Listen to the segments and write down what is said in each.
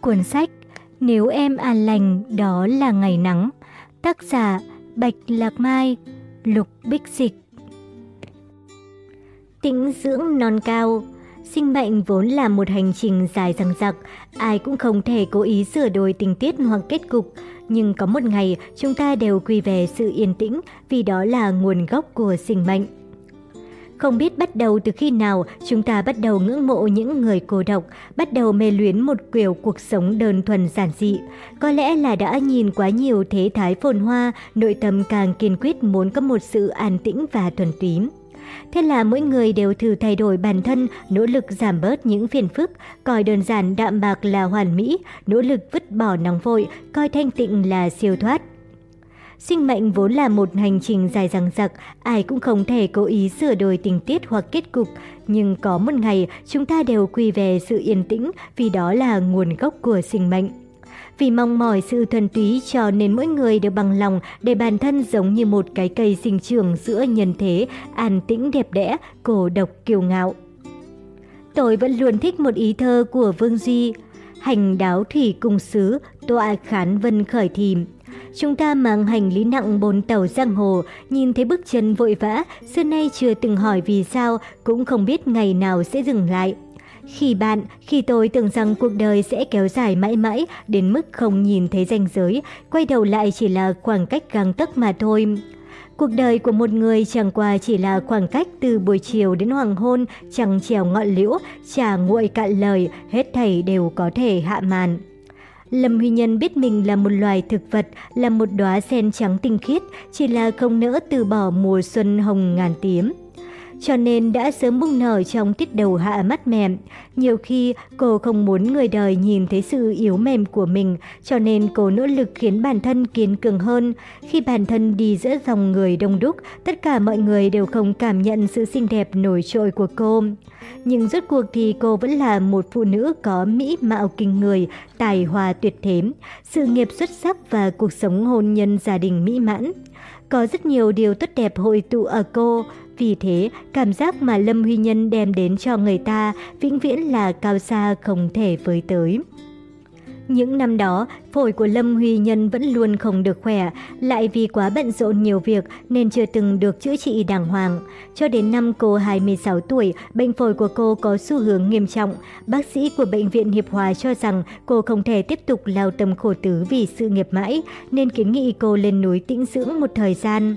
Cuốn sách Nếu em an lành đó là ngày nắng Tác giả Bạch Lạc Mai Lục Bích Dịch Tĩnh dưỡng non cao Sinh mệnh vốn là một hành trình dài dằng dặc, ai cũng không thể cố ý sửa đổi tình tiết hoặc kết cục. Nhưng có một ngày, chúng ta đều quy về sự yên tĩnh vì đó là nguồn gốc của sinh mệnh. Không biết bắt đầu từ khi nào chúng ta bắt đầu ngưỡng mộ những người cô độc, bắt đầu mê luyến một kiểu cuộc sống đơn thuần giản dị. Có lẽ là đã nhìn quá nhiều thế thái phồn hoa, nội tâm càng kiên quyết muốn có một sự an tĩnh và thuần túy. Thế là mỗi người đều thử thay đổi bản thân, nỗ lực giảm bớt những phiền phức, coi đơn giản đạm bạc là hoàn mỹ, nỗ lực vứt bỏ nóng vội, coi thanh tịnh là siêu thoát. Sinh mệnh vốn là một hành trình dài dằng dặc, ai cũng không thể cố ý sửa đổi tình tiết hoặc kết cục. Nhưng có một ngày, chúng ta đều quy về sự yên tĩnh vì đó là nguồn gốc của sinh mệnh. Vì mong mỏi sự thuần túy cho nên mỗi người đều bằng lòng để bản thân giống như một cái cây sinh trưởng giữa nhân thế, an tĩnh đẹp đẽ, cổ độc kiêu ngạo. Tôi vẫn luôn thích một ý thơ của Vương Duy. Hành đáo thủy cung sứ, tọa khán vân khởi thìm. Chúng ta mang hành lý nặng bồn tàu giang hồ, nhìn thấy bước chân vội vã, xưa nay chưa từng hỏi vì sao, cũng không biết ngày nào sẽ dừng lại. Khi bạn, khi tôi tưởng rằng cuộc đời sẽ kéo dài mãi mãi đến mức không nhìn thấy ranh giới, quay đầu lại chỉ là khoảng cách găng tấc mà thôi. Cuộc đời của một người chẳng qua chỉ là khoảng cách từ buổi chiều đến hoàng hôn, chẳng trèo ngọn liễu, trà nguội cạn lời, hết thảy đều có thể hạ màn. Lâm Huy Nhân biết mình là một loài thực vật, là một đóa sen trắng tinh khiết, chỉ là không nỡ từ bỏ mùa xuân hồng ngàn tím cho nên đã sớm bung nở trong tiết đầu hạ mắt mềm. Nhiều khi cô không muốn người đời nhìn thấy sự yếu mềm của mình, cho nên cô nỗ lực khiến bản thân kiên cường hơn. Khi bản thân đi giữa dòng người đông đúc, tất cả mọi người đều không cảm nhận sự xinh đẹp nổi trội của cô. Nhưng rốt cuộc thì cô vẫn là một phụ nữ có mỹ mạo kinh người, tài hòa tuyệt thế, sự nghiệp xuất sắc và cuộc sống hôn nhân gia đình mỹ mãn. Có rất nhiều điều tốt đẹp hội tụ ở cô, vì thế, cảm giác mà Lâm Huy Nhân đem đến cho người ta vĩnh viễn là cao xa không thể với tới. Những năm đó, phổi của Lâm Huy Nhân vẫn luôn không được khỏe, lại vì quá bận rộn nhiều việc nên chưa từng được chữa trị đàng hoàng. Cho đến năm cô 26 tuổi, bệnh phổi của cô có xu hướng nghiêm trọng. Bác sĩ của Bệnh viện Hiệp Hòa cho rằng cô không thể tiếp tục lao tâm khổ tứ vì sự nghiệp mãi, nên kiến nghị cô lên núi tĩnh dưỡng một thời gian.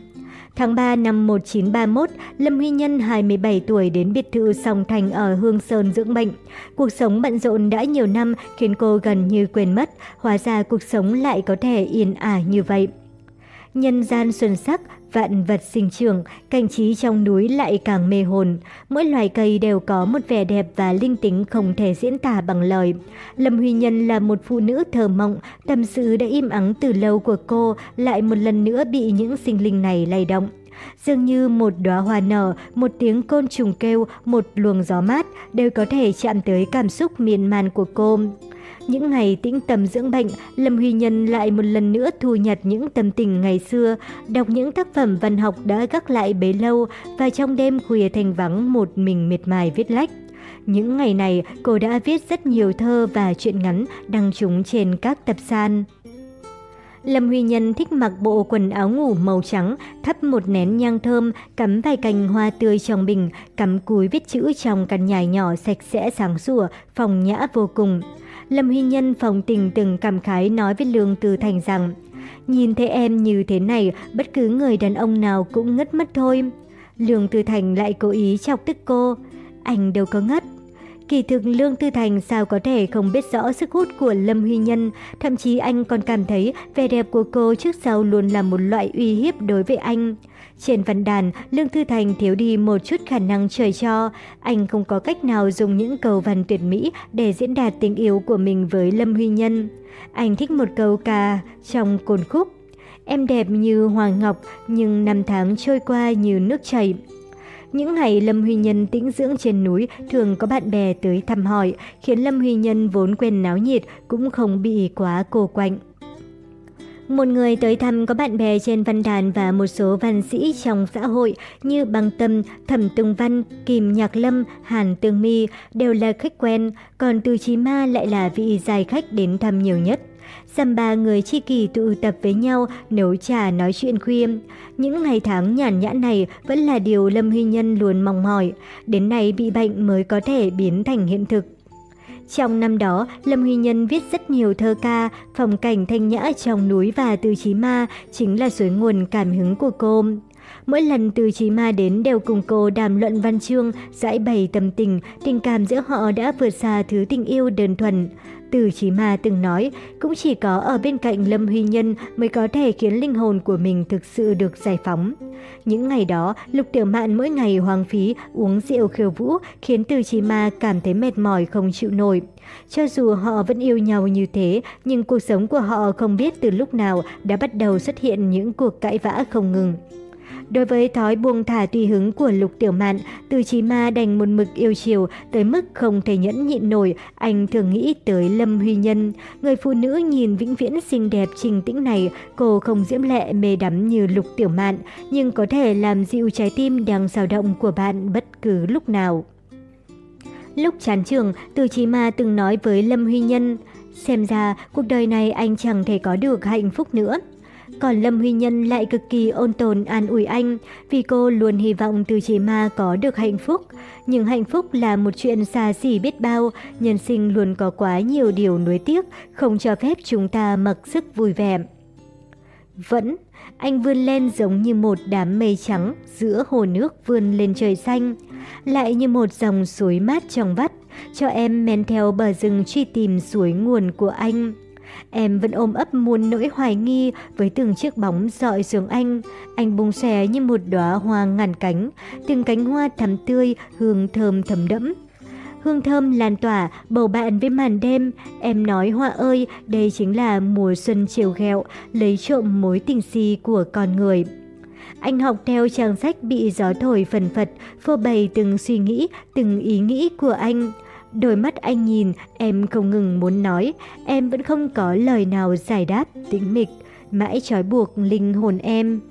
Tháng 3 năm 1931, Lâm Huy Nhân 27 tuổi đến biệt thự Song Thành ở Hương Sơn dưỡng bệnh. Cuộc sống bận rộn đã nhiều năm khiến cô gần như quên mất, hóa ra cuộc sống lại có thể yên ả như vậy. Nhân gian xuân sắc, vạn vật sinh trưởng, cảnh trí trong núi lại càng mê hồn. Mỗi loài cây đều có một vẻ đẹp và linh tính không thể diễn tả bằng lời. Lâm Huy Nhân là một phụ nữ thơ mộng, tâm sự đã im ắng từ lâu của cô lại một lần nữa bị những sinh linh này lay động. Dường như một đóa hoa nở, một tiếng côn trùng kêu, một luồng gió mát đều có thể chạm tới cảm xúc miên man của cô. Những ngày tĩnh tâm dưỡng bệnh, Lâm Huy Nhân lại một lần nữa thu nhặt những tâm tình ngày xưa, đọc những tác phẩm văn học đã gác lại bấy lâu và trong đêm khuya thành vắng một mình miệt mài viết lách. Những ngày này, cô đã viết rất nhiều thơ và truyện ngắn đăng chúng trên các tập san. Lâm Huy Nhân thích mặc bộ quần áo ngủ màu trắng, thắp một nén nhang thơm, cắm vài cành hoa tươi trong bình, cắm cúi viết chữ trong căn nhà nhỏ sạch sẽ sáng sủa, phòng nhã vô cùng. Lâm Huy Nhân phòng tình từng cảm khái nói với Lương Tư Thành rằng Nhìn thấy em như thế này, bất cứ người đàn ông nào cũng ngất mất thôi. Lương Tư Thành lại cố ý chọc tức cô. Anh đâu có ngất. Kỳ thực Lương Tư Thành sao có thể không biết rõ sức hút của Lâm Huy Nhân, thậm chí anh còn cảm thấy vẻ đẹp của cô trước sau luôn là một loại uy hiếp đối với anh. Trên văn đàn, Lương tư Thành thiếu đi một chút khả năng trời cho. Anh không có cách nào dùng những câu văn tuyệt mỹ để diễn đạt tình yêu của mình với Lâm Huy Nhân. Anh thích một câu ca trong cồn khúc. Em đẹp như hoàng ngọc, nhưng năm tháng trôi qua như nước chảy. Những ngày Lâm Huy Nhân tĩnh dưỡng trên núi thường có bạn bè tới thăm hỏi, khiến Lâm Huy Nhân vốn quen náo nhiệt cũng không bị quá cô quạnh. Một người tới thăm có bạn bè trên văn đàn và một số văn sĩ trong xã hội như Băng Tâm, Thẩm Tùng Văn, Kim Nhạc Lâm, Hàn Tương Mi đều là khách quen, còn Từ Chí Ma lại là vị dài khách đến thăm nhiều nhất. Dăm ba người chi kỷ tụ tập với nhau nấu trà nói chuyện khuya. Những ngày tháng nhàn nhã này vẫn là điều Lâm Huy Nhân luôn mong mỏi. Đến nay bị bệnh mới có thể biến thành hiện thực. Trong năm đó, Lâm Huy Nhân viết rất nhiều thơ ca, phong cảnh thanh nhã trong núi và từ chí ma chính là suối nguồn cảm hứng của cô. Mỗi lần từ chí ma đến đều cùng cô đàm luận văn chương, giải bày tâm tình, tình cảm giữa họ đã vượt xa thứ tình yêu đơn thuần. Từ Chí Ma từng nói, cũng chỉ có ở bên cạnh Lâm Huy Nhân mới có thể khiến linh hồn của mình thực sự được giải phóng. Những ngày đó, Lục Tiểu Mạn mỗi ngày hoang phí uống rượu khiêu vũ khiến Từ Chí Ma cảm thấy mệt mỏi không chịu nổi. Cho dù họ vẫn yêu nhau như thế, nhưng cuộc sống của họ không biết từ lúc nào đã bắt đầu xuất hiện những cuộc cãi vã không ngừng. Đối với thói buông thả tùy hứng của Lục Tiểu Mạn, Từ Chí Ma đành một mực yêu chiều tới mức không thể nhẫn nhịn nổi, anh thường nghĩ tới Lâm Huy Nhân. Người phụ nữ nhìn vĩnh viễn xinh đẹp trình tĩnh này, cô không diễm lệ mê đắm như Lục Tiểu Mạn, nhưng có thể làm dịu trái tim đang dao động của bạn bất cứ lúc nào. Lúc chán trường, Từ Chí Ma từng nói với Lâm Huy Nhân, xem ra cuộc đời này anh chẳng thể có được hạnh phúc nữa. Còn Lâm Huy Nhân lại cực kỳ ôn tồn an ủi anh, vì cô luôn hy vọng từ chị ma có được hạnh phúc. Nhưng hạnh phúc là một chuyện xa xỉ biết bao, nhân sinh luôn có quá nhiều điều nuối tiếc, không cho phép chúng ta mặc sức vui vẻ. Vẫn, anh vươn lên giống như một đám mây trắng giữa hồ nước vươn lên trời xanh, lại như một dòng suối mát trong vắt, cho em men theo bờ rừng truy tìm suối nguồn của anh. Em vẫn ôm ấp muôn nỗi hoài nghi với từng chiếc bóng dọi giường anh. Anh bung xòe như một đóa hoa ngàn cánh, từng cánh hoa thắm tươi, hương thơm thấm đẫm. Hương thơm lan tỏa, bầu bạn với màn đêm. Em nói hoa ơi, đây chính là mùa xuân chiều ghẹo, lấy trộm mối tình si của con người. Anh học theo trang sách bị gió thổi phần phật, phô bày từng suy nghĩ, từng ý nghĩ của anh. Đôi mắt anh nhìn, em không ngừng muốn nói, em vẫn không có lời nào giải đáp, tĩnh mịch, mãi trói buộc linh hồn em.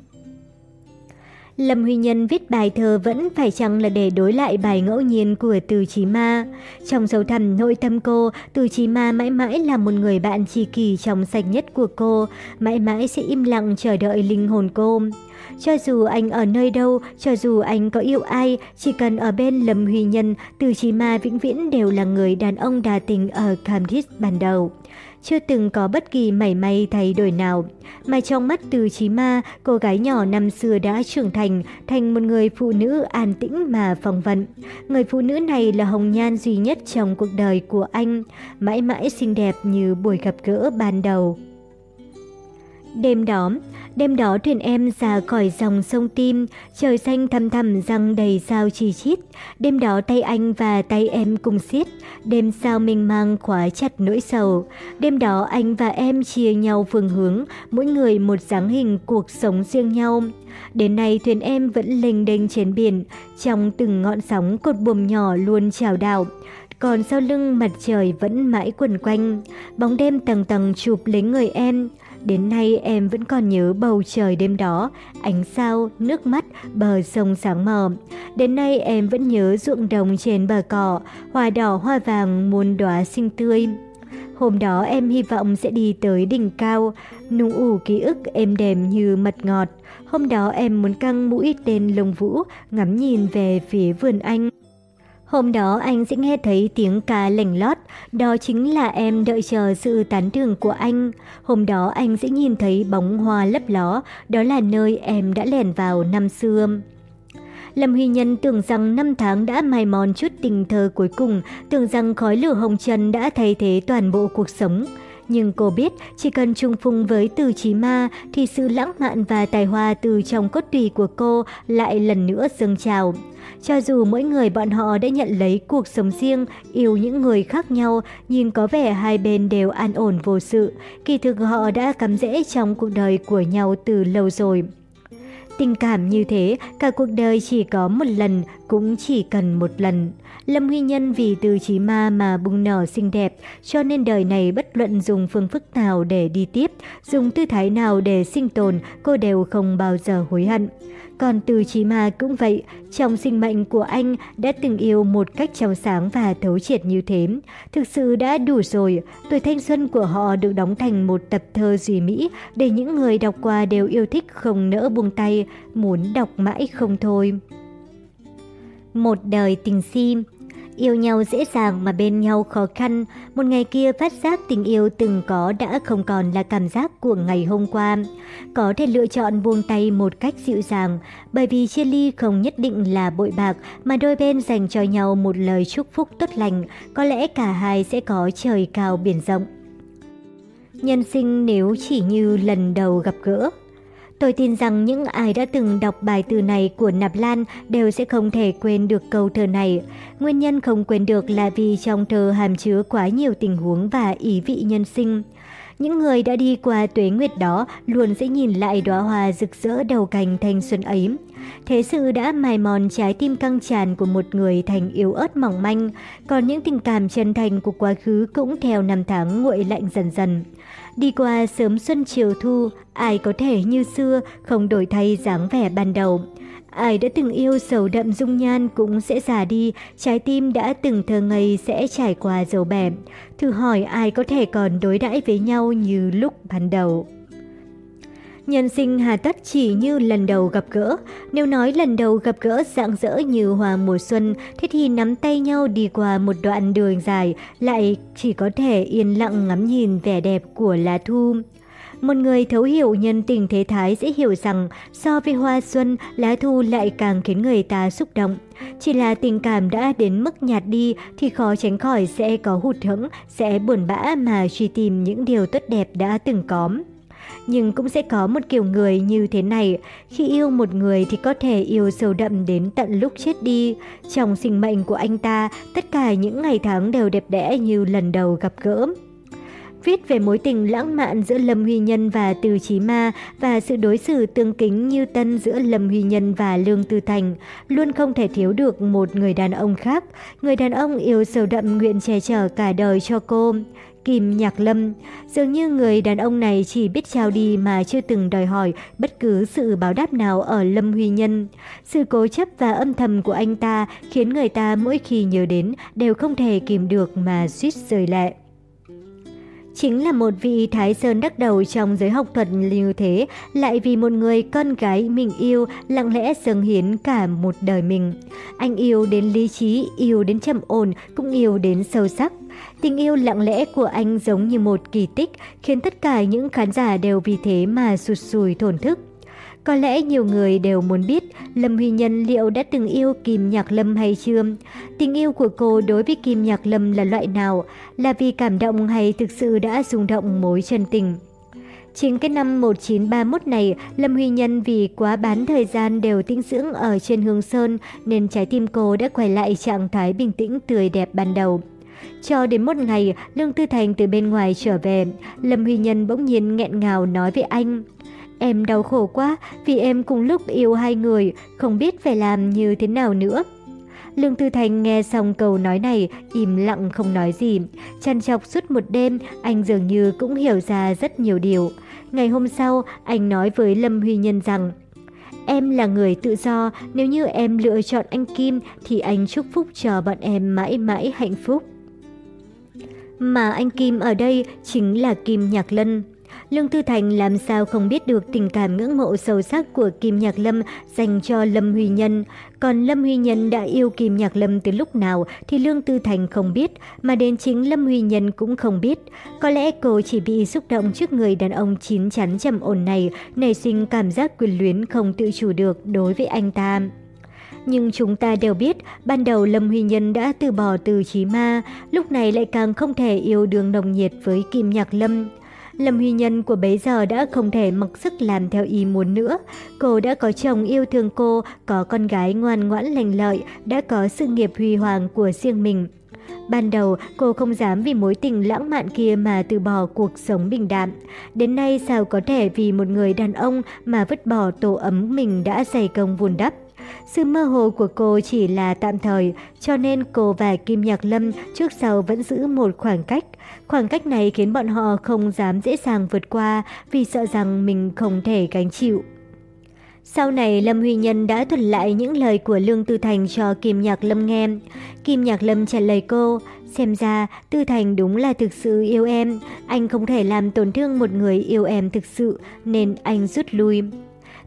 Lâm Huy Nhân viết bài thơ vẫn phải chăng là để đối lại bài ngẫu nhiên của Từ Chí Ma. Trong sâu thẳm nội tâm cô, Từ Chí Ma mãi mãi là một người bạn tri kỷ trong sạch nhất của cô, mãi mãi sẽ im lặng chờ đợi linh hồn cô. Cho dù anh ở nơi đâu, cho dù anh có yêu ai, chỉ cần ở bên Lâm Huy Nhân, Từ Chí Ma vĩnh viễn đều là người đàn ông đa tình ở Camdis ban đầu. Chưa từng có bất kỳ mảy may thay đổi nào. Mà trong mắt Từ Chí Ma, cô gái nhỏ năm xưa đã trưởng thành, thành một người phụ nữ an tĩnh mà phong vận. Người phụ nữ này là hồng nhan duy nhất trong cuộc đời của anh, mãi mãi xinh đẹp như buổi gặp gỡ ban đầu. Đêm đó, Đêm đó thuyền em ra khỏi dòng sông Tim, trời xanh thầm thầm răng đầy sao chi chít. Đêm đó tay anh và tay em cùng xiết, đêm sao mình mang khóa chặt nỗi sầu. Đêm đó anh và em chia nhau phương hướng, mỗi người một dáng hình cuộc sống riêng nhau. Đến nay thuyền em vẫn lênh đênh trên biển, trong từng ngọn sóng cột buồm nhỏ luôn chào đảo. Còn sau lưng mặt trời vẫn mãi quẩn quanh, bóng đêm tầng tầng chụp lấy người em. Đến nay em vẫn còn nhớ bầu trời đêm đó, ánh sao, nước mắt, bờ sông sáng mờ. Đến nay em vẫn nhớ ruộng đồng trên bờ cỏ, hoa đỏ hoa vàng muôn đóa xinh tươi. Hôm đó em hy vọng sẽ đi tới đỉnh cao, nung ủ ký ức êm đềm như mật ngọt. Hôm đó em muốn căng mũi tên lông vũ, ngắm nhìn về phía vườn anh. Hôm đó anh sẽ nghe thấy tiếng ca lành lót, đó chính là em đợi chờ sự tán thưởng của anh. Hôm đó anh sẽ nhìn thấy bóng hoa lấp ló, đó là nơi em đã lẻn vào năm xưa. Lâm Huy Nhân tưởng rằng năm tháng đã mài mòn chút tình thơ cuối cùng, tưởng rằng khói lửa hồng trần đã thay thế toàn bộ cuộc sống. Nhưng cô biết chỉ cần trùng phùng với từ chí ma thì sự lãng mạn và tài hoa từ trong cốt tùy của cô lại lần nữa dâng trào. Cho dù mỗi người bọn họ đã nhận lấy cuộc sống riêng, yêu những người khác nhau, nhìn có vẻ hai bên đều an ổn vô sự, kỳ thực họ đã cắm rễ trong cuộc đời của nhau từ lâu rồi. Tình cảm như thế, cả cuộc đời chỉ có một lần, cũng chỉ cần một lần. Lâm Huy Nhân vì từ trí ma mà bùng nở xinh đẹp, cho nên đời này bất luận dùng phương thức nào để đi tiếp, dùng tư thái nào để sinh tồn, cô đều không bao giờ hối hận. Còn từ trí ma cũng vậy, trong sinh mệnh của anh đã từng yêu một cách trong sáng và thấu triệt như thế. Thực sự đã đủ rồi, tuổi thanh xuân của họ được đóng thành một tập thơ duy mỹ để những người đọc qua đều yêu thích không nỡ buông tay, muốn đọc mãi không thôi. Một đời tình sim. Yêu nhau dễ dàng mà bên nhau khó khăn, một ngày kia phát giác tình yêu từng có đã không còn là cảm giác của ngày hôm qua. Có thể lựa chọn buông tay một cách dịu dàng, bởi vì chia ly không nhất định là bội bạc mà đôi bên dành cho nhau một lời chúc phúc tốt lành, có lẽ cả hai sẽ có trời cao biển rộng. Nhân sinh nếu chỉ như lần đầu gặp gỡ, Tôi tin rằng những ai đã từng đọc bài từ này của Nạp Lan đều sẽ không thể quên được câu thơ này. Nguyên nhân không quên được là vì trong thơ hàm chứa quá nhiều tình huống và ý vị nhân sinh. Những người đã đi qua tuế nguyệt đó luôn sẽ nhìn lại đóa hoa rực rỡ đầu cành thanh xuân ấy. Thế sự đã mài mòn trái tim căng tràn của một người thành yếu ớt mỏng manh, còn những tình cảm chân thành của quá khứ cũng theo năm tháng nguội lạnh dần dần. Đi qua sớm xuân chiều thu, ai có thể như xưa không đổi thay dáng vẻ ban đầu. Ai đã từng yêu sầu đậm dung nhan cũng sẽ già đi, trái tim đã từng thơ ngây sẽ trải qua dầu bẻ. Thử hỏi ai có thể còn đối đãi với nhau như lúc ban đầu. Nhân sinh hà tất chỉ như lần đầu gặp gỡ. Nếu nói lần đầu gặp gỡ rạng rỡ như hoa mùa xuân, thế thì nắm tay nhau đi qua một đoạn đường dài lại chỉ có thể yên lặng ngắm nhìn vẻ đẹp của lá thu. Một người thấu hiểu nhân tình thế thái sẽ hiểu rằng so với hoa xuân, lá thu lại càng khiến người ta xúc động. Chỉ là tình cảm đã đến mức nhạt đi thì khó tránh khỏi sẽ có hụt hẫng, sẽ buồn bã mà truy tìm những điều tốt đẹp đã từng có. Nhưng cũng sẽ có một kiểu người như thế này, khi yêu một người thì có thể yêu sâu đậm đến tận lúc chết đi. Trong sinh mệnh của anh ta, tất cả những ngày tháng đều đẹp đẽ như lần đầu gặp gỡ viết về mối tình lãng mạn giữa Lâm Huy Nhân và Từ Chí Ma và sự đối xử tương kính như tân giữa Lâm Huy Nhân và Lương Tư Thành, luôn không thể thiếu được một người đàn ông khác, người đàn ông yêu sâu đậm nguyện che chở cả đời cho cô. Kim Nhạc Lâm. Dường như người đàn ông này chỉ biết trao đi mà chưa từng đòi hỏi bất cứ sự báo đáp nào ở Lâm Huy Nhân. Sự cố chấp và âm thầm của anh ta khiến người ta mỗi khi nhớ đến đều không thể kìm được mà suýt rơi lệ chính là một vị Thái Sơn đắc đầu trong giới học thuật như thế, lại vì một người con gái mình yêu lặng lẽ dâng hiến cả một đời mình. Anh yêu đến lý trí, yêu đến trầm ổn, cũng yêu đến sâu sắc. Tình yêu lặng lẽ của anh giống như một kỳ tích, khiến tất cả những khán giả đều vì thế mà sụt sùi thổn thức. Có lẽ nhiều người đều muốn biết Lâm Huy Nhân liệu đã từng yêu Kim Nhạc Lâm hay chưa? Tình yêu của cô đối với Kim Nhạc Lâm là loại nào? Là vì cảm động hay thực sự đã rung động mối chân tình? Chính cái năm 1931 này, Lâm Huy Nhân vì quá bán thời gian đều tĩnh dưỡng ở trên Hương Sơn nên trái tim cô đã quay lại trạng thái bình tĩnh tươi đẹp ban đầu. Cho đến một ngày, Lương Tư Thành từ bên ngoài trở về, Lâm Huy Nhân bỗng nhiên nghẹn ngào nói với anh. Em đau khổ quá vì em cùng lúc yêu hai người, không biết phải làm như thế nào nữa. Lương Tư Thành nghe xong câu nói này, im lặng không nói gì. Chăn chọc suốt một đêm, anh dường như cũng hiểu ra rất nhiều điều. Ngày hôm sau, anh nói với Lâm Huy Nhân rằng Em là người tự do, nếu như em lựa chọn anh Kim thì anh chúc phúc cho bọn em mãi mãi hạnh phúc. Mà anh Kim ở đây chính là Kim Nhạc Lân. Lương Tư Thành làm sao không biết được tình cảm ngưỡng mộ sâu sắc của Kim Nhạc Lâm dành cho Lâm Huy Nhân. Còn Lâm Huy Nhân đã yêu Kim Nhạc Lâm từ lúc nào thì Lương Tư Thành không biết, mà đến chính Lâm Huy Nhân cũng không biết. Có lẽ cô chỉ bị xúc động trước người đàn ông chín chắn trầm ổn này, nảy sinh cảm giác quyền luyến không tự chủ được đối với anh ta. Nhưng chúng ta đều biết, ban đầu Lâm Huy Nhân đã từ bỏ từ trí ma, lúc này lại càng không thể yêu đương nồng nhiệt với Kim Nhạc Lâm. Lâm Huy Nhân của bấy giờ đã không thể mặc sức làm theo ý muốn nữa. Cô đã có chồng yêu thương cô, có con gái ngoan ngoãn lành lợi, đã có sự nghiệp huy hoàng của riêng mình. Ban đầu, cô không dám vì mối tình lãng mạn kia mà từ bỏ cuộc sống bình đạm. Đến nay sao có thể vì một người đàn ông mà vứt bỏ tổ ấm mình đã dày công vun đắp. Sự mơ hồ của cô chỉ là tạm thời, cho nên cô và Kim Nhạc Lâm trước sau vẫn giữ một khoảng cách. Khoảng cách này khiến bọn họ không dám dễ dàng vượt qua vì sợ rằng mình không thể gánh chịu. Sau này Lâm Huy Nhân đã thuật lại những lời của Lương Tư Thành cho Kim Nhạc Lâm nghe. Kim Nhạc Lâm trả lời cô, xem ra Tư Thành đúng là thực sự yêu em, anh không thể làm tổn thương một người yêu em thực sự nên anh rút lui.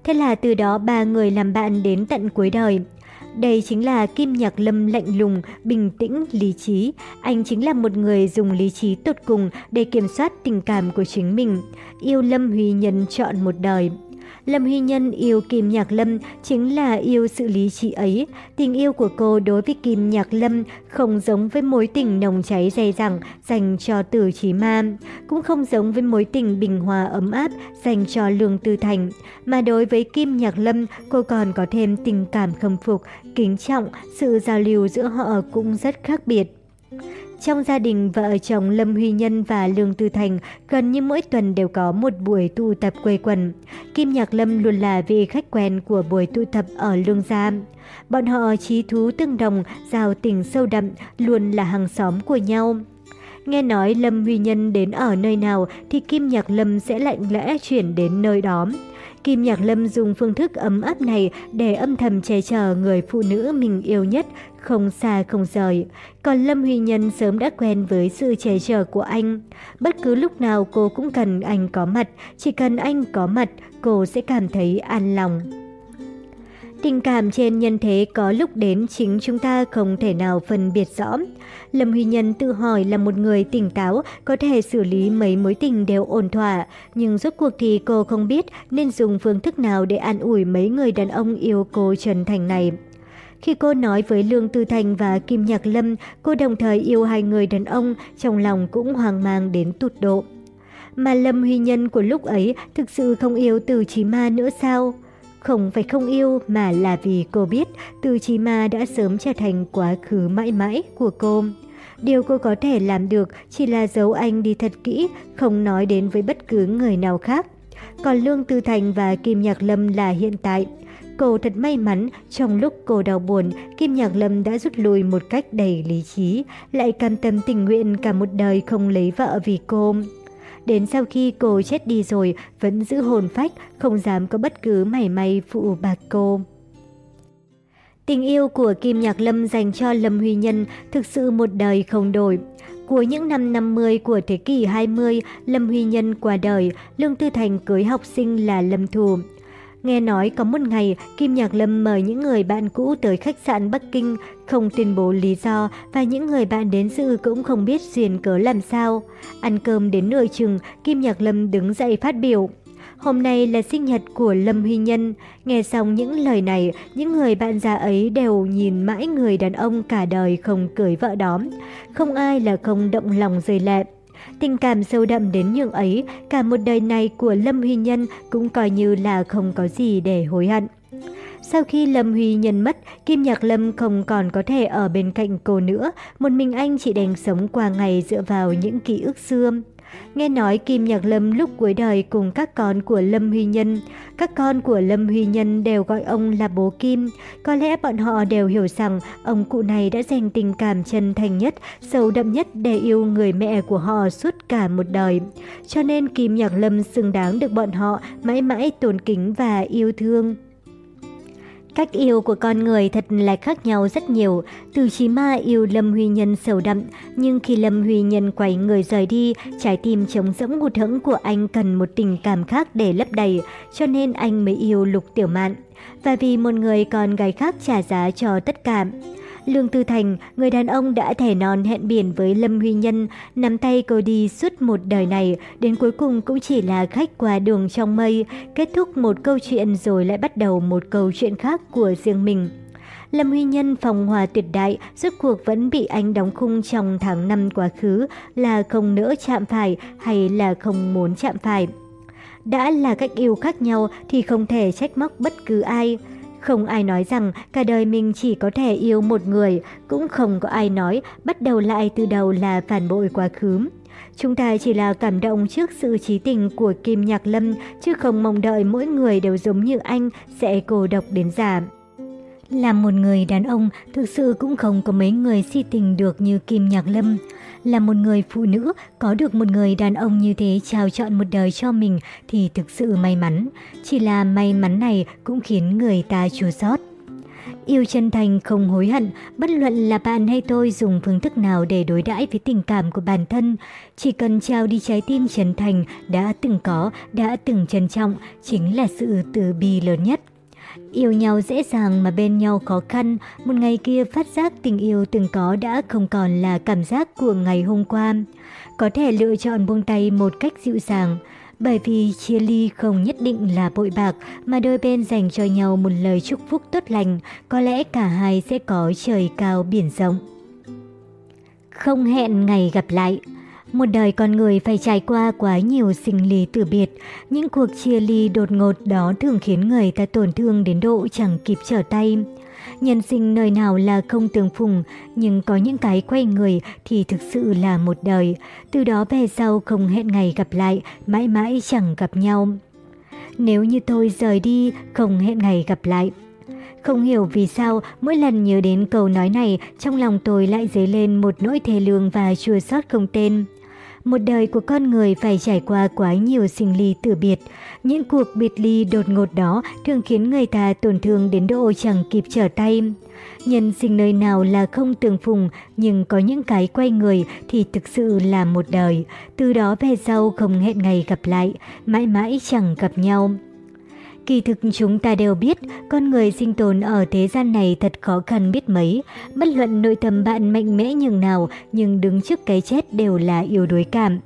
Thế là từ đó ba người làm bạn đến tận cuối đời. Đây chính là Kim Nhạc Lâm lạnh lùng, bình tĩnh, lý trí. Anh chính là một người dùng lý trí tột cùng để kiểm soát tình cảm của chính mình. Yêu Lâm Huy Nhân chọn một đời. Lâm huy Nhân yêu Kim Nhạc Lâm chính là yêu sự lý trí ấy. Tình yêu của cô đối với Kim Nhạc Lâm không giống với mối tình nồng cháy dày dẳng dành cho Tử Chí Ma, cũng không giống với mối tình bình hòa ấm áp dành cho Lương Tư Thành, mà đối với Kim Nhạc Lâm cô còn có thêm tình cảm khâm phục, kính trọng, sự giao lưu giữa họ cũng rất khác biệt. Trong gia đình, vợ chồng Lâm Huy Nhân và Lương Tư Thành gần như mỗi tuần đều có một buổi tụ tập quây quần. Kim Nhạc Lâm luôn là vị khách quen của buổi tụ tập ở Lương Gia. Bọn họ trí thú tương đồng, giao tình sâu đậm, luôn là hàng xóm của nhau. Nghe nói Lâm Huy Nhân đến ở nơi nào thì Kim Nhạc Lâm sẽ lạnh lẽ chuyển đến nơi đó. Kim Nhạc Lâm dùng phương thức ấm áp này để âm thầm che chở người phụ nữ mình yêu nhất, không xa không rời. Còn Lâm Huy Nhân sớm đã quen với sự che chở của anh. Bất cứ lúc nào cô cũng cần anh có mặt, chỉ cần anh có mặt, cô sẽ cảm thấy an lòng. Tình cảm trên nhân thế có lúc đến chính chúng ta không thể nào phân biệt rõ. Lâm Huy Nhân tự hỏi là một người tỉnh táo, có thể xử lý mấy mối tình đều ổn thỏa, nhưng rốt cuộc thì cô không biết nên dùng phương thức nào để an ủi mấy người đàn ông yêu cô chân thành này. Khi cô nói với Lương Tư Thành và Kim Nhạc Lâm, cô đồng thời yêu hai người đàn ông, trong lòng cũng hoang mang đến tụt độ. Mà Lâm Huy Nhân của lúc ấy thực sự không yêu Từ Chí Ma nữa sao? Không phải không yêu mà là vì cô biết Từ Chí Ma đã sớm trở thành quá khứ mãi mãi của cô. Điều cô có thể làm được chỉ là giấu anh đi thật kỹ, không nói đến với bất cứ người nào khác. Còn Lương Tư Thành và Kim Nhạc Lâm là hiện tại. Cô thật may mắn, trong lúc cô đau buồn, Kim Nhạc Lâm đã rút lui một cách đầy lý trí, lại cam tâm tình nguyện cả một đời không lấy vợ vì cô. Đến sau khi cô chết đi rồi, vẫn giữ hồn phách, không dám có bất cứ mảy may phụ bạc cô. Tình yêu của Kim Nhạc Lâm dành cho Lâm Huy Nhân thực sự một đời không đổi. Cuối những năm 50 của thế kỷ 20, Lâm Huy Nhân qua đời, Lương Tư Thành cưới học sinh là Lâm Thù. Nghe nói có một ngày, Kim Nhạc Lâm mời những người bạn cũ tới khách sạn Bắc Kinh, không tuyên bố lý do và những người bạn đến dự cũng không biết duyên cớ làm sao. Ăn cơm đến nửa chừng, Kim Nhạc Lâm đứng dậy phát biểu. Hôm nay là sinh nhật của Lâm Huy Nhân. Nghe xong những lời này, những người bạn già ấy đều nhìn mãi người đàn ông cả đời không cưới vợ đó. Không ai là không động lòng rơi lẹp. Tình cảm sâu đậm đến nhường ấy, cả một đời này của Lâm Huy Nhân cũng coi như là không có gì để hối hận. Sau khi Lâm Huy Nhân mất, Kim Nhạc Lâm không còn có thể ở bên cạnh cô nữa, một mình anh chỉ đành sống qua ngày dựa vào những ký ức xưa. Nghe nói Kim Nhạc Lâm lúc cuối đời cùng các con của Lâm Huy Nhân. Các con của Lâm Huy Nhân đều gọi ông là bố Kim. Có lẽ bọn họ đều hiểu rằng ông cụ này đã dành tình cảm chân thành nhất, sâu đậm nhất để yêu người mẹ của họ suốt cả một đời. Cho nên Kim Nhạc Lâm xứng đáng được bọn họ mãi mãi tôn kính và yêu thương. Cách yêu của con người thật là khác nhau rất nhiều. Từ Chí Ma yêu Lâm Huy Nhân sầu đậm, nhưng khi Lâm Huy Nhân quay người rời đi, trái tim trống rỗng hụt hẫng của anh cần một tình cảm khác để lấp đầy, cho nên anh mới yêu Lục Tiểu Mạn. Và vì một người con gái khác trả giá cho tất cả. Lương Tư Thành, người đàn ông đã thẻ non hẹn biển với Lâm Huy Nhân, nắm tay cô đi suốt một đời này, đến cuối cùng cũng chỉ là khách qua đường trong mây, kết thúc một câu chuyện rồi lại bắt đầu một câu chuyện khác của riêng mình. Lâm Huy Nhân phòng hòa tuyệt đại, rốt cuộc vẫn bị anh đóng khung trong tháng năm quá khứ là không nỡ chạm phải hay là không muốn chạm phải. Đã là cách yêu khác nhau thì không thể trách móc bất cứ ai. Không ai nói rằng cả đời mình chỉ có thể yêu một người, cũng không có ai nói bắt đầu lại từ đầu là phản bội quá khứ. Chúng ta chỉ là cảm động trước sự trí tình của Kim Nhạc Lâm, chứ không mong đợi mỗi người đều giống như anh sẽ cô độc đến già. Là một người đàn ông, thực sự cũng không có mấy người si tình được như Kim Nhạc Lâm. Là một người phụ nữ, có được một người đàn ông như thế trao chọn một đời cho mình thì thực sự may mắn. Chỉ là may mắn này cũng khiến người ta chua xót. Yêu chân thành không hối hận, bất luận là bạn hay tôi dùng phương thức nào để đối đãi với tình cảm của bản thân. Chỉ cần trao đi trái tim chân thành đã từng có, đã từng trân trọng, chính là sự từ bi lớn nhất. Yêu nhau dễ dàng mà bên nhau khó khăn, một ngày kia phát giác tình yêu từng có đã không còn là cảm giác của ngày hôm qua. Có thể lựa chọn buông tay một cách dịu dàng, bởi vì chia ly không nhất định là bội bạc mà đôi bên dành cho nhau một lời chúc phúc tốt lành, có lẽ cả hai sẽ có trời cao biển rộng. Không hẹn ngày gặp lại một đời con người phải trải qua quá nhiều sinh lý tử biệt, những cuộc chia ly đột ngột đó thường khiến người ta tổn thương đến độ chẳng kịp trở tay. Nhân sinh nơi nào là không tương phùng, nhưng có những cái quay người thì thực sự là một đời. Từ đó về sau không hẹn ngày gặp lại, mãi mãi chẳng gặp nhau. Nếu như tôi rời đi, không hẹn ngày gặp lại. Không hiểu vì sao mỗi lần nhớ đến câu nói này, trong lòng tôi lại dấy lên một nỗi thề lương và chua xót không tên. Một đời của con người phải trải qua quá nhiều sinh ly tử biệt. Những cuộc biệt ly đột ngột đó thường khiến người ta tổn thương đến độ chẳng kịp trở tay. Nhân sinh nơi nào là không tường phùng, nhưng có những cái quay người thì thực sự là một đời. Từ đó về sau không hẹn ngày gặp lại, mãi mãi chẳng gặp nhau. Kỳ thực chúng ta đều biết, con người sinh tồn ở thế gian này thật khó khăn biết mấy. Bất luận nội tâm bạn mạnh mẽ nhường nào, nhưng đứng trước cái chết đều là yếu đuối cảm.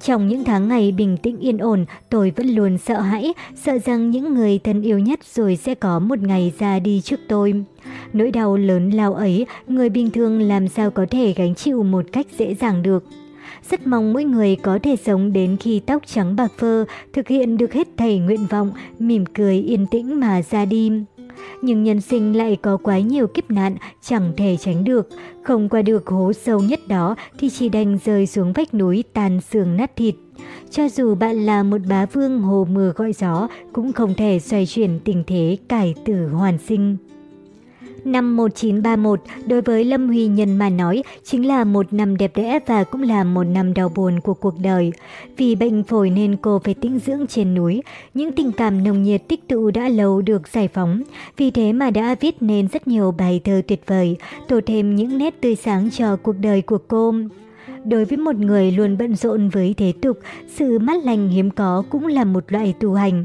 Trong những tháng ngày bình tĩnh yên ổn, tôi vẫn luôn sợ hãi, sợ rằng những người thân yêu nhất rồi sẽ có một ngày ra đi trước tôi. Nỗi đau lớn lao ấy, người bình thường làm sao có thể gánh chịu một cách dễ dàng được. Rất mong mỗi người có thể sống đến khi tóc trắng bạc phơ, thực hiện được hết thảy nguyện vọng, mỉm cười yên tĩnh mà ra đi. Nhưng nhân sinh lại có quá nhiều kiếp nạn, chẳng thể tránh được. Không qua được hố sâu nhất đó thì chỉ đành rơi xuống vách núi tàn xương nát thịt. Cho dù bạn là một bá vương hồ mưa gọi gió, cũng không thể xoay chuyển tình thế cải tử hoàn sinh. Năm 1931 đối với Lâm Huy Nhân mà nói chính là một năm đẹp đẽ và cũng là một năm đau buồn của cuộc đời. Vì bệnh phổi nên cô phải tĩnh dưỡng trên núi, những tình cảm nồng nhiệt tích tụ đã lâu được giải phóng. Vì thế mà đã viết nên rất nhiều bài thơ tuyệt vời, tổ thêm những nét tươi sáng cho cuộc đời của cô. Đối với một người luôn bận rộn với thế tục, sự mát lành hiếm có cũng là một loại tu hành.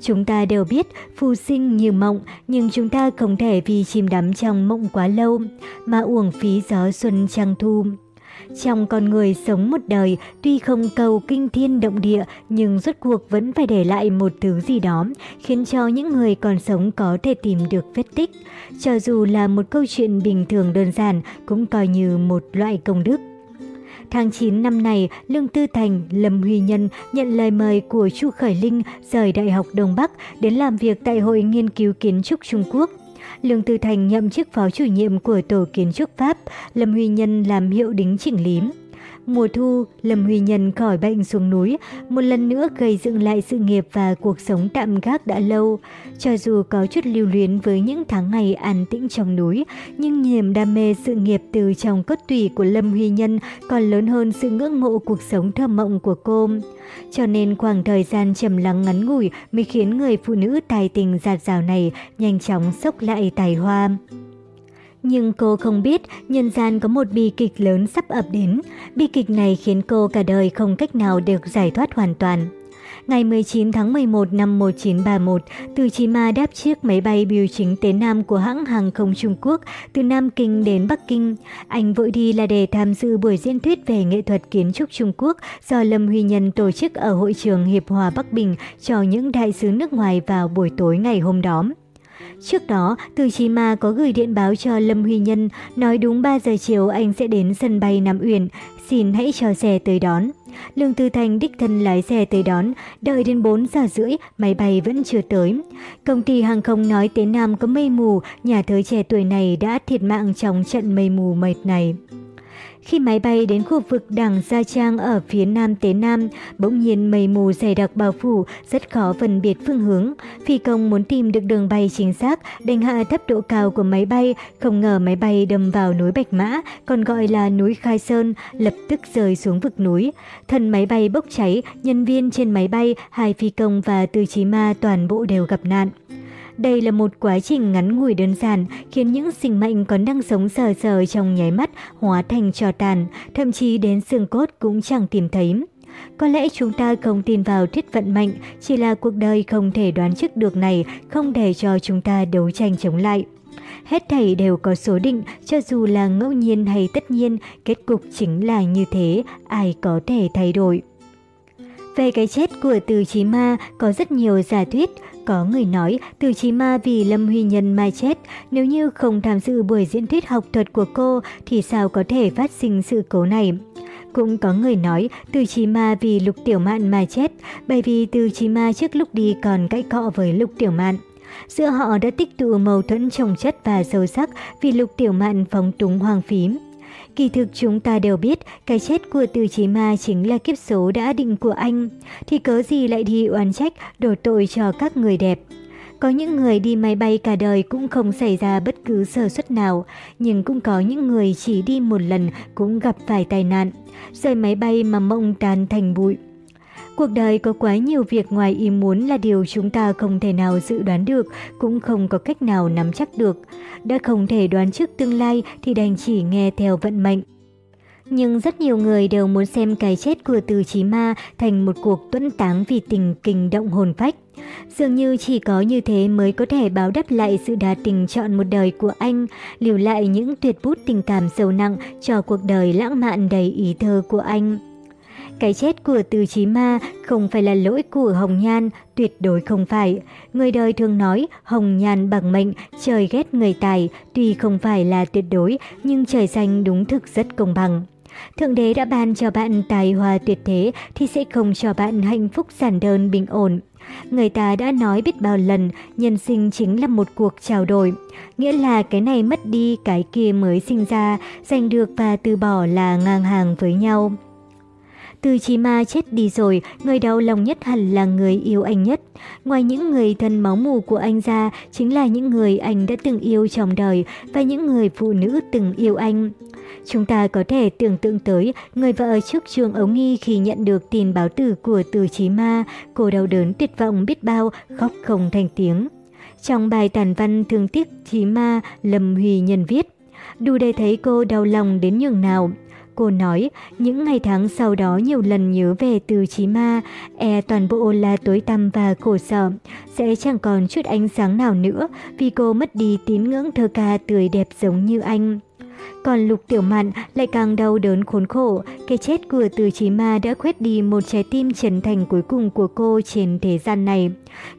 Chúng ta đều biết phù sinh như mộng, nhưng chúng ta không thể vì chìm đắm trong mộng quá lâu, mà uổng phí gió xuân trăng thu. Trong con người sống một đời, tuy không cầu kinh thiên động địa, nhưng rốt cuộc vẫn phải để lại một thứ gì đó, khiến cho những người còn sống có thể tìm được vết tích. Cho dù là một câu chuyện bình thường đơn giản, cũng coi như một loại công đức. Tháng 9 năm này, Lương Tư Thành, Lâm Huy Nhân nhận lời mời của Chu Khởi Linh rời Đại học Đông Bắc đến làm việc tại Hội Nghiên cứu Kiến trúc Trung Quốc. Lương Tư Thành nhậm chức phó chủ nhiệm của Tổ Kiến trúc Pháp, Lâm Huy Nhân làm hiệu đính chỉnh lý. Mùa thu, Lâm Huy Nhân khỏi bệnh xuống núi, một lần nữa gây dựng lại sự nghiệp và cuộc sống tạm gác đã lâu. Cho dù có chút lưu luyến với những tháng ngày an tĩnh trong núi, nhưng niềm đam mê sự nghiệp từ trong cốt tủy của Lâm Huy Nhân còn lớn hơn sự ngưỡng mộ cuộc sống thơ mộng của cô. Cho nên khoảng thời gian trầm lắng ngắn ngủi mới khiến người phụ nữ tài tình giạt rào này nhanh chóng sốc lại tài hoa. Nhưng cô không biết nhân gian có một bi kịch lớn sắp ập đến. Bi kịch này khiến cô cả đời không cách nào được giải thoát hoàn toàn. Ngày 19 tháng 11 năm 1931, Từ Chí Ma đáp chiếc máy bay biểu chính tế Nam của hãng hàng không Trung Quốc từ Nam Kinh đến Bắc Kinh. Anh vội đi là để tham dự buổi diễn thuyết về nghệ thuật kiến trúc Trung Quốc do Lâm Huy Nhân tổ chức ở hội trường Hiệp Hòa Bắc Bình cho những đại sứ nước ngoài vào buổi tối ngày hôm đó. Trước đó, Từ Chí Ma có gửi điện báo cho Lâm Huy Nhân, nói đúng 3 giờ chiều anh sẽ đến sân bay Nam Uyển, xin hãy cho xe tới đón. Lương Tư Thành đích thân lái xe tới đón, đợi đến 4 giờ rưỡi, máy bay vẫn chưa tới. Công ty hàng không nói Tế Nam có mây mù, nhà thơ trẻ tuổi này đã thiệt mạng trong trận mây mù mệt này. Khi máy bay đến khu vực đảng Gia Trang ở phía nam Tế Nam, bỗng nhiên mây mù dày đặc bao phủ, rất khó phân biệt phương hướng. Phi công muốn tìm được đường bay chính xác, đánh hạ thấp độ cao của máy bay, không ngờ máy bay đâm vào núi Bạch Mã, còn gọi là núi Khai Sơn, lập tức rơi xuống vực núi. Thân máy bay bốc cháy, nhân viên trên máy bay, hai phi công và tư Chí Ma toàn bộ đều gặp nạn. Đây là một quá trình ngắn ngủi đơn giản, khiến những sinh mệnh còn đang sống sờ sờ trong nháy mắt hóa thành trò tàn, thậm chí đến xương cốt cũng chẳng tìm thấy. Có lẽ chúng ta không tin vào thuyết vận mệnh, chỉ là cuộc đời không thể đoán trước được này, không để cho chúng ta đấu tranh chống lại. Hết thảy đều có số định, cho dù là ngẫu nhiên hay tất nhiên, kết cục chính là như thế, ai có thể thay đổi. Về cái chết của Từ Chí Ma có rất nhiều giả thuyết, có người nói Từ Chí Ma vì Lâm Huy Nhân mà chết, nếu như không tham dự buổi diễn thuyết học thuật của cô thì sao có thể phát sinh sự cố này. Cũng có người nói Từ Chí Ma vì Lục Tiểu Mạn mà chết, bởi vì Từ Chí Ma trước lúc đi còn cãi cọ với Lục Tiểu Mạn. Giữa họ đã tích tụ mâu thuẫn trồng chất và sâu sắc vì Lục Tiểu Mạn phóng túng hoàng phím. Kỳ thực chúng ta đều biết cái chết của từ chí ma chính là kiếp số đã định của anh. Thì cớ gì lại đi oán trách, đổ tội cho các người đẹp. Có những người đi máy bay cả đời cũng không xảy ra bất cứ sơ suất nào, nhưng cũng có những người chỉ đi một lần cũng gặp phải tai nạn, rời máy bay mà mộng tan thành bụi. Cuộc đời có quá nhiều việc ngoài ý muốn là điều chúng ta không thể nào dự đoán được, cũng không có cách nào nắm chắc được. Đã không thể đoán trước tương lai thì đành chỉ nghe theo vận mệnh. Nhưng rất nhiều người đều muốn xem cái chết của Từ Chí Ma thành một cuộc tuẫn táng vì tình kinh động hồn phách. Dường như chỉ có như thế mới có thể báo đáp lại sự đa tình chọn một đời của anh, lưu lại những tuyệt bút tình cảm sâu nặng cho cuộc đời lãng mạn đầy ý thơ của anh. Cái chết của Từ Chí Ma không phải là lỗi của Hồng Nhan, tuyệt đối không phải. Người đời thường nói Hồng Nhan bằng mệnh, trời ghét người tài, tuy không phải là tuyệt đối, nhưng trời xanh đúng thực rất công bằng. Thượng đế đã ban cho bạn tài hoa tuyệt thế thì sẽ không cho bạn hạnh phúc giản đơn bình ổn. Người ta đã nói biết bao lần, nhân sinh chính là một cuộc trao đổi. Nghĩa là cái này mất đi, cái kia mới sinh ra, giành được và từ bỏ là ngang hàng với nhau. Từ chí ma chết đi rồi, người đau lòng nhất hẳn là người yêu anh nhất. Ngoài những người thân máu mù của anh ra, chính là những người anh đã từng yêu trong đời và những người phụ nữ từng yêu anh. Chúng ta có thể tưởng tượng tới người vợ trước trường ống nghi khi nhận được tin báo tử của từ chí ma, cô đau đớn tuyệt vọng biết bao, khóc không thành tiếng. Trong bài tản văn thương tiếc chí ma, Lâm Huy Nhân viết, đủ để thấy cô đau lòng đến nhường nào. Cô nói, những ngày tháng sau đó nhiều lần nhớ về từ chí ma, e toàn bộ là tối tăm và khổ sở, sẽ chẳng còn chút ánh sáng nào nữa vì cô mất đi tín ngưỡng thơ ca tươi đẹp giống như anh. Còn Lục Tiểu Mạn lại càng đau đớn khốn khổ, cái chết của Từ Chí Ma đã khuét đi một trái tim chân thành cuối cùng của cô trên thế gian này.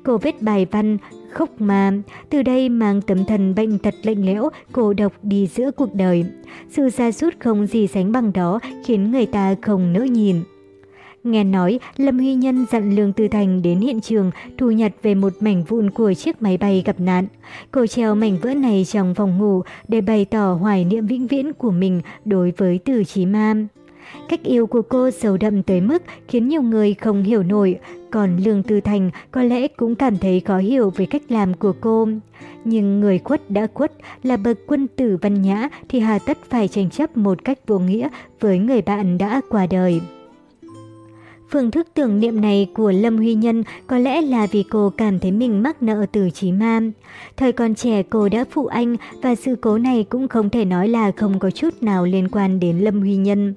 Cô viết bài văn khóc mà, từ đây mang tấm thần bệnh tật lạnh lẽo, cô độc đi giữa cuộc đời. Sự xa sút không gì sánh bằng đó khiến người ta không nỡ nhìn. Nghe nói, Lâm Huy Nhân dặn Lương Tư Thành đến hiện trường thu nhặt về một mảnh vụn của chiếc máy bay gặp nạn. Cô treo mảnh vỡ này trong phòng ngủ để bày tỏ hoài niệm vĩnh viễn của mình đối với Tử Chí Ma. Cách yêu của cô sâu đậm tới mức khiến nhiều người không hiểu nổi, còn Lương Tư Thành có lẽ cũng cảm thấy khó hiểu về cách làm của cô. Nhưng người khuất đã khuất là bậc quân tử văn nhã thì hà tất phải tranh chấp một cách vô nghĩa với người bạn đã qua đời. Phương thức tưởng niệm này của Lâm Huy Nhân có lẽ là vì cô cảm thấy mình mắc nợ từ Chí Ma. Thời còn trẻ cô đã phụ anh và sự cố này cũng không thể nói là không có chút nào liên quan đến Lâm Huy Nhân.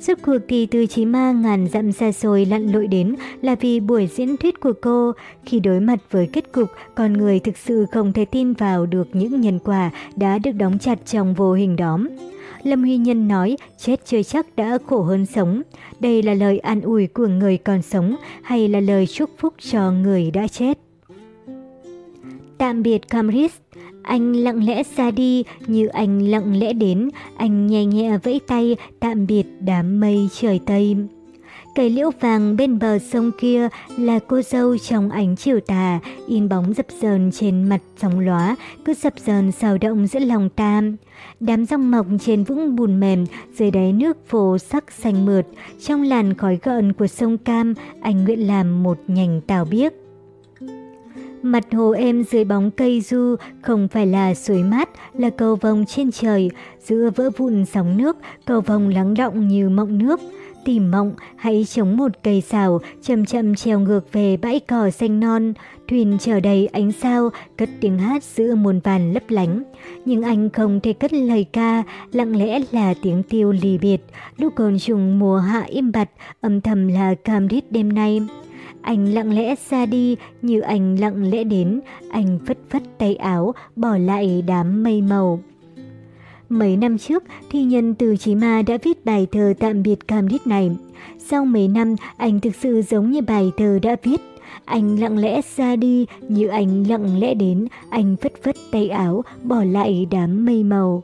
Suốt cuộc thì từ Chí Ma ngàn dặm xa xôi lặn lội đến là vì buổi diễn thuyết của cô. Khi đối mặt với kết cục, con người thực sự không thể tin vào được những nhân quả đã được đóng chặt trong vô hình đó. Lâm Huy Nhân nói chết chưa chắc đã khổ hơn sống. Đây là lời an ủi của người còn sống hay là lời chúc phúc cho người đã chết? Tạm biệt Camris, anh lặng lẽ ra đi như anh lặng lẽ đến, anh nhẹ nhẹ vẫy tay tạm biệt đám mây trời Tây. Cây liễu vàng bên bờ sông kia là cô dâu trong ánh chiều tà, in bóng dập dờn trên mặt sóng lóa, cứ dập dờn xào động giữa lòng tam Đám rong mọc trên vũng bùn mềm, dưới đáy nước phù sắc xanh mượt, trong làn khói gợn của sông Cam, anh nguyện làm một nhành tào biếc. Mặt hồ êm dưới bóng cây du không phải là suối mát, là cầu vồng trên trời. Giữa vỡ vụn sóng nước, cầu vồng lắng động như mộng nước. Tìm mộng, hãy chống một cây xào, chậm chậm treo ngược về bãi cỏ xanh non. Thuyền chờ đầy ánh sao, cất tiếng hát giữa muôn vàn lấp lánh. Nhưng anh không thể cất lời ca, lặng lẽ là tiếng tiêu lì biệt. Lúc cồn trùng mùa hạ im bặt, âm thầm là cam đít đêm nay. Anh lặng lẽ ra đi như anh lặng lẽ đến, anh phất phất tay áo, bỏ lại đám mây màu. Mấy năm trước, thi nhân từ Chí Ma đã viết bài thơ tạm biệt cam đít này. Sau mấy năm, anh thực sự giống như bài thơ đã viết. Anh lặng lẽ ra đi, như anh lặng lẽ đến, anh phất phất tay áo, bỏ lại đám mây màu.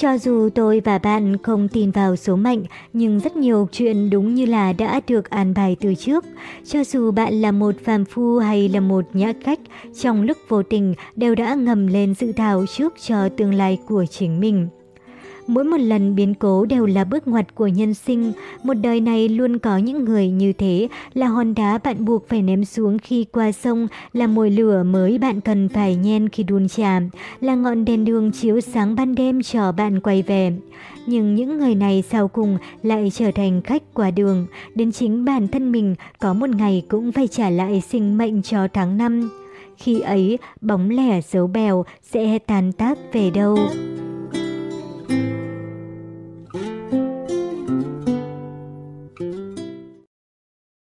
Cho dù tôi và bạn không tin vào số mệnh, nhưng rất nhiều chuyện đúng như là đã được an bài từ trước. Cho dù bạn là một phàm phu hay là một nhã cách, trong lúc vô tình đều đã ngầm lên dự thảo trước cho tương lai của chính mình. Mỗi một lần biến cố đều là bước ngoặt của nhân sinh. Một đời này luôn có những người như thế, là hòn đá bạn buộc phải ném xuống khi qua sông, là mồi lửa mới bạn cần phải nhen khi đun chạm, là ngọn đèn đường chiếu sáng ban đêm cho bạn quay về. Nhưng những người này sau cùng lại trở thành khách qua đường, đến chính bản thân mình có một ngày cũng phải trả lại sinh mệnh cho tháng năm. Khi ấy, bóng lẻ dấu bèo sẽ tàn tác về đâu.